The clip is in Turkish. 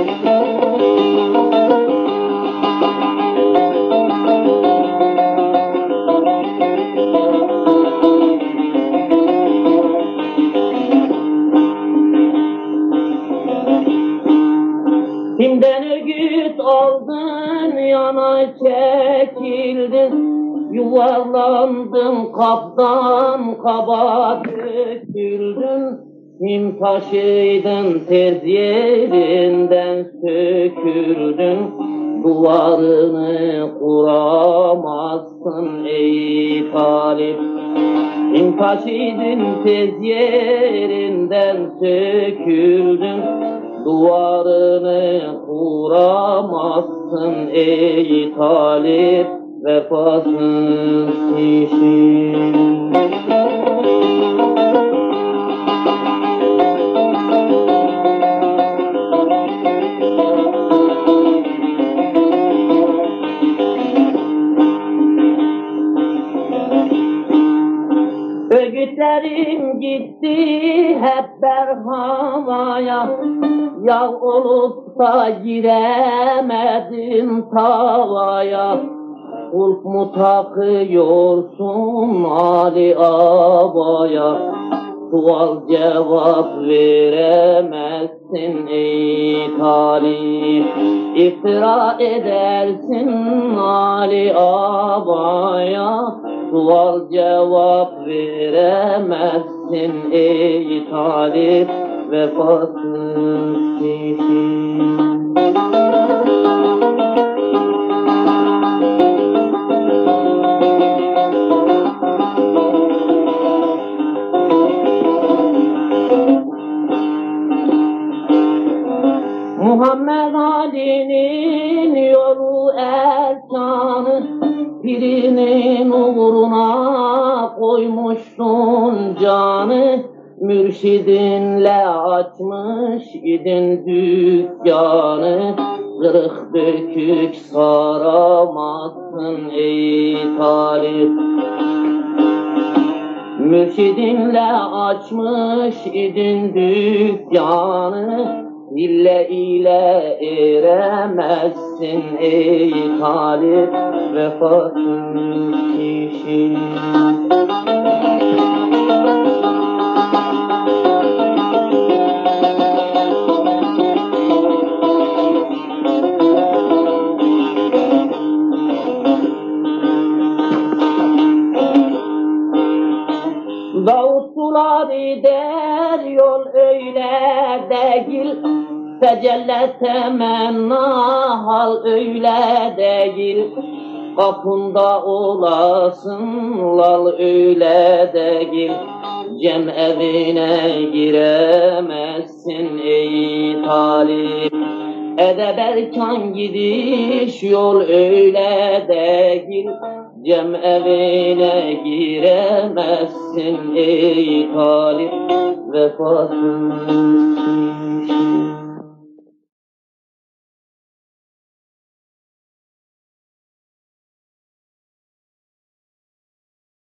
Kimden ögüt aldın yana çekildin. Yuvarlandın kaptan kaba döküldün Kim taşıydın tez yerinden söküldün Duvarını kuramazsın ey talip Kim taşıydın tez yerinden söküldün Duvarını kuramazsın ey talip vefasız kişi. Ögütlerim gitti hep berhavaya Yağ olup da giremedim tavaya. Kulp mu takıyorsun Ali Abaya? Sual cevap veremezsin ey talip İftira edersin Ali Abaya Sual cevap veremezsin ey talip Vefasız kişi Muhammed Ali'nin Birinin uğruna koymuştun canı. Mürşidinle açmış idin dükkanı. Kırık dökük saramazsın ey talip. Mürşidinle açmış idin dükkanı Dille ile eremezsin ey talip vefasız kişi. Davut suları der yol öyle değil. Tecellet temenna hal öyle değil. Kapında olasın lal öyle değil. Cem evine giremezsin ey talip Edeb erkan gidiş yol öyle değil. Cem evine giremezsin ey talip. Vefasız